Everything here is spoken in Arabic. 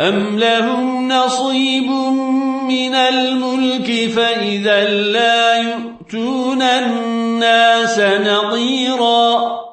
أم لهم نصيب من الملك فإذا لا يؤتون الناس نظيراً